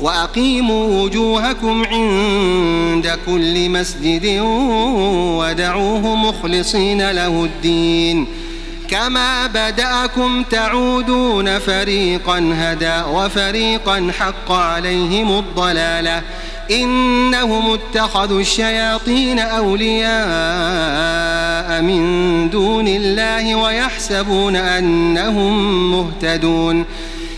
وأقيموا وجوهكم عند كل مسجد ودعوه مخلصين له الدين. كما بدأكم تعودون فريقا هدى وفريقا حق عليهم الضلالة. إنهم اتخذوا الشياطين أولياء من دون الله ويحسبون أنهم مهتدون.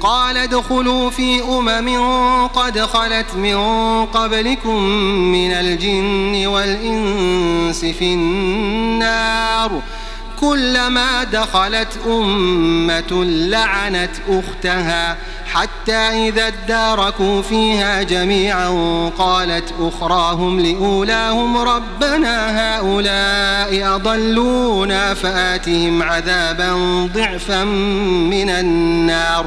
قال ادخلوا في أمم قد خلت من قبلكم من الجن والإنس في النار. كلما دخلت أمة لعنت أختها حتى إذا اداركوا فيها جميعا قالت أخراهم لأولاهم ربنا هؤلاء أضلونا فآتهم عذابا ضعفا من النار.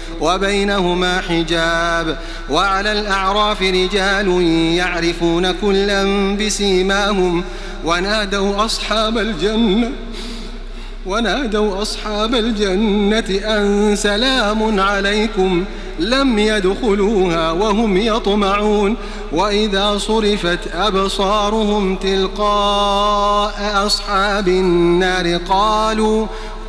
وبينهما حجاب وعلى الأعراف رجال يعرفون كلا بسيماهم ونادوا أصحاب الجنة ونادوا أصحاب الجنة أن سلام عليكم لم يدخلوها وهم يطمعون وإذا صرفت أبصارهم تلقاء أصحاب النار قالوا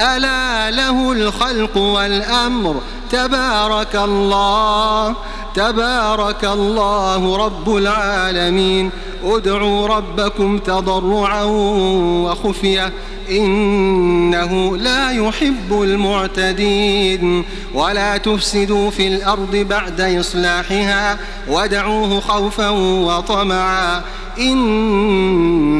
ألا له الخلق والأمر. تبارك الله تبارك الله رب العالمين. ادعوا ربكم تضرعا وخفية. إنه لا يحب المعتدين. ولا تفسدوا في الأرض بعد إصلاحها. ودعوه خوفا وطمعا. إن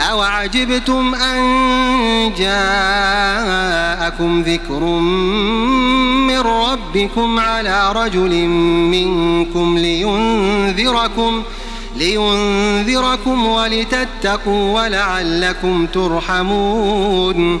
أوعجبتم أن جاءكم ذكر من ربكم على رجل منكم لينذركم لينذركم ولتتقوا ولعلكم ترحمون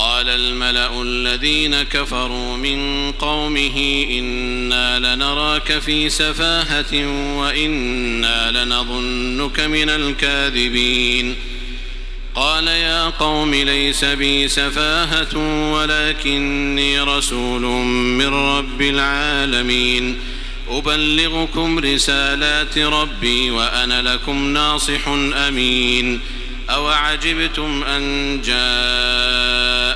قال الملأ الذين كفروا من قومه إنا لنراك في سفاهة وإنا لنظنك من الكاذبين. قال يا قوم ليس بي سفاهة ولكني رسول من رب العالمين. أبلغكم رسالات ربي وأنا لكم ناصح أمين. أوعجبتم أن جاءكم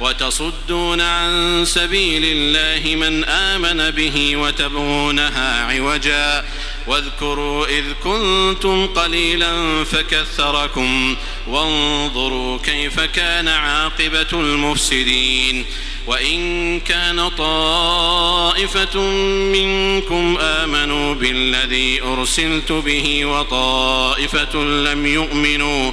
وتصدون عن سبيل الله من آمن به وتبغونها عوجا. واذكروا إذ كنتم قليلا فكثركم وانظروا كيف كان عاقبة المفسدين. وإن كان طائفة منكم آمنوا بالذي أرسلت به وطائفة لم يؤمنوا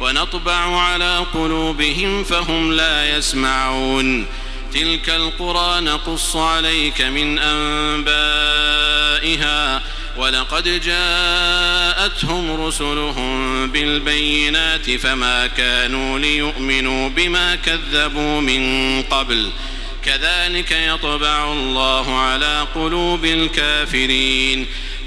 ونطبع على قلوبهم فهم لا يسمعون. تلك القرى نقص عليك من أنبائها. ولقد جاءتهم رسلهم بالبينات فما كانوا ليؤمنوا بما كذبوا من قبل. كذلك يطبع الله على قلوب الكافرين.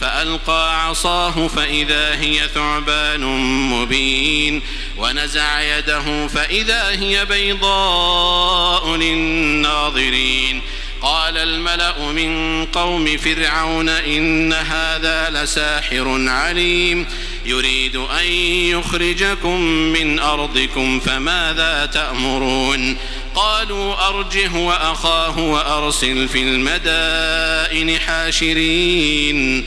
فألقى عصاه فإذا هي ثعبان مبين ونزع يده فإذا هي بيضاء للناظرين قال الملأ من قوم فرعون إن هذا لساحر عليم يريد أن يخرجكم من أرضكم فماذا تأمرون قالوا أرجه وأخاه وأرسل في المدائن حاشرين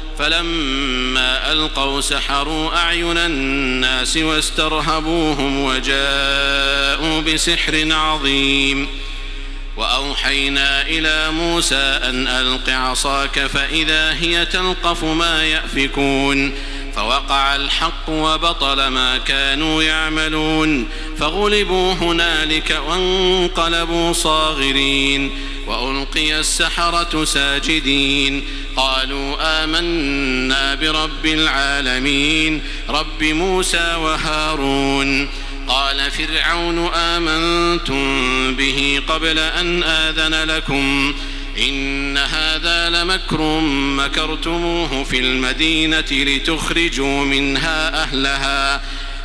فلما ألقوا سحروا أعين الناس واسترهبوهم وجاءوا بسحر عظيم. وأوحينا إلى موسى أن ألق عصاك فإذا هي تلقف ما يأفكون. فوقع الحق وبطل ما كانوا يعملون. فغلبوا هنالك وانقلبوا صاغرين وألقي السحرة ساجدين قالوا آمنا برب العالمين رب موسى وهارون قال فرعون آمنتم به قبل أن آذن لكم إن هذا لمكر مكرتموه في المدينة لتخرجوا منها أهلها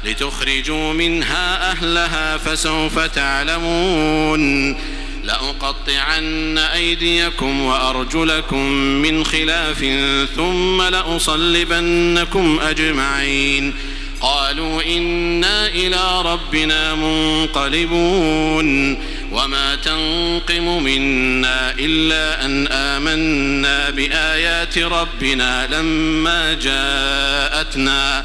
لتخرجوا منها أهلها فسوف تعلمون. لأقطعن أيديكم وأرجلكم من خلاف ثم لأصلبنكم أجمعين. قالوا إنا إلى ربنا منقلبون. وما تنقم منا إلا أن آمنا بآيات ربنا لما جاءتنا.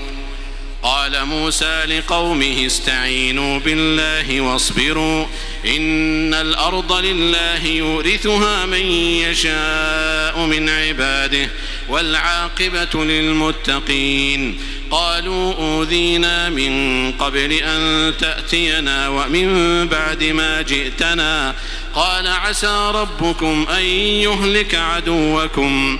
قال موسى لقومه استعينوا بالله واصبروا إن الأرض لله يورثها من يشاء من عباده والعاقبة للمتقين. قالوا أوذينا من قبل أن تأتينا ومن بعد ما جئتنا. قال عسى ربكم أن يهلك عدوكم.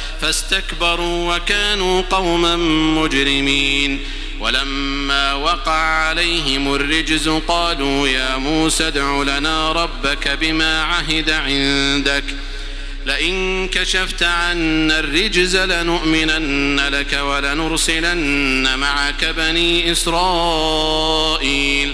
فاستكبروا وكانوا قوما مجرمين. ولما وقع عليهم الرجز قالوا يا موسى ادع لنا ربك بما عهد عندك. لئن كشفت عنا الرجز لنؤمنن لك ولنرسلن معك بني إسرائيل.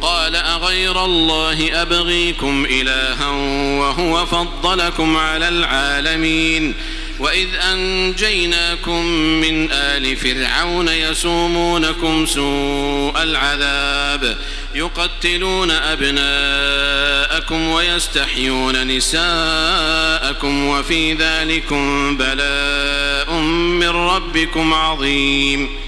قال أغير الله أبغيكم إلها وهو فضلكم على العالمين وإذ أنجيناكم من آل فرعون يسومونكم سوء العذاب يقتلون أبناءكم ويستحيون نساءكم وفي ذلكم بلاء من ربكم عظيم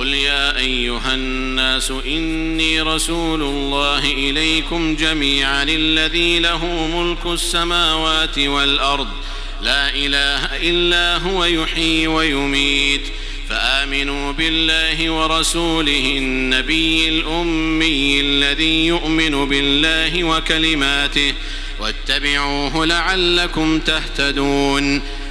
قل يا ايها الناس اني رسول الله اليكم جميعا الذي له ملك السماوات والارض. لا اله الا هو يحيي ويميت. فامنوا بالله ورسوله النبي الامي الذي يؤمن بالله وكلماته. واتبعوه لعلكم تهتدون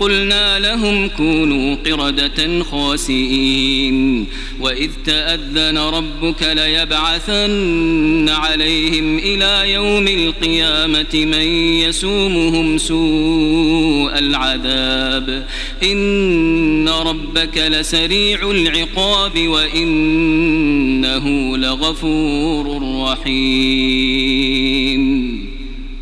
قلنا لهم كونوا قردة خاسئين. وإذ تأذن ربك ليبعثن عليهم إلى يوم القيامة من يسومهم سوء العذاب. إن ربك لسريع العقاب وإنه لغفور رحيم.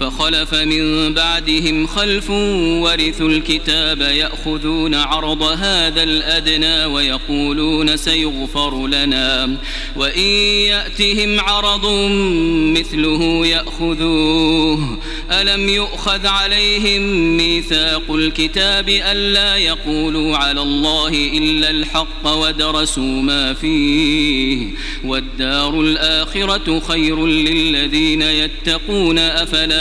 فخلف من بعدهم خلف ورثوا الكتاب يأخذون عرض هذا الأدنى ويقولون سيغفر لنا. وإن يأتهم عرض مثله يأخذوه. ألم يؤخذ عليهم ميثاق الكتاب ألا يقولوا على الله إلا الحق ودرسوا ما فيه؟ والدار الآخرة خير للذين يتقون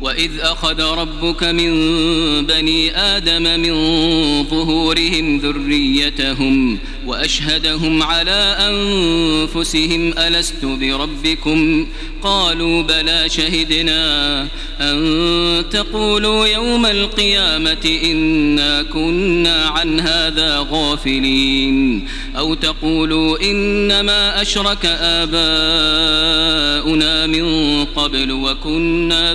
وإذ أخذ ربك من بني آدم من ظهورهم ذريتهم وأشهدهم على أنفسهم ألست بربكم قالوا بلى شهدنا أن تقولوا يوم القيامة إنا كنا عن هذا غافلين أو تقولوا إنما أشرك آباؤنا من قبل وكنا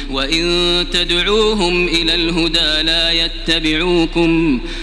وإن تدعوهم إلى الهدى لا يتبعوكم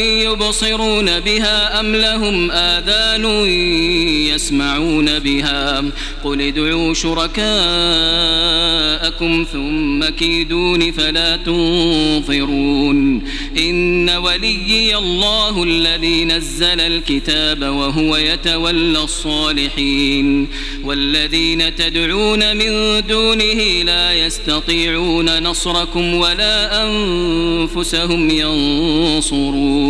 يبصرون بها أم لهم آذان يسمعون بها؟ قل ادعوا شركاءكم ثم كيدون فلا تنظرون. إن وليي الله الذي نزل الكتاب وهو يتولى الصالحين. والذين تدعون من دونه لا يستطيعون نصركم ولا أنفسهم ينصرون.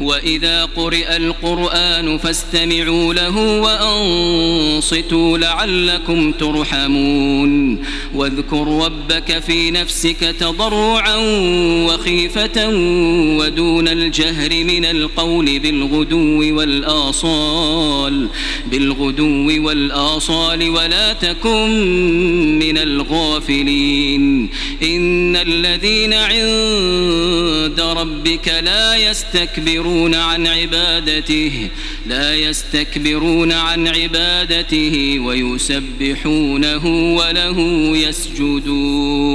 وإذا قرئ القرآن فاستمعوا له وأنصتوا لعلكم ترحمون. واذكر ربك في نفسك تضرعا وخيفة ودون الجهر من القول بالغدو والآصال بالغدو والآصال ولا تكن من الغافلين. إن الذين عند ربك لا يستكبرون عن عبادته لا يستكبرون عن عبادته ويسبحونه وله يسجدون.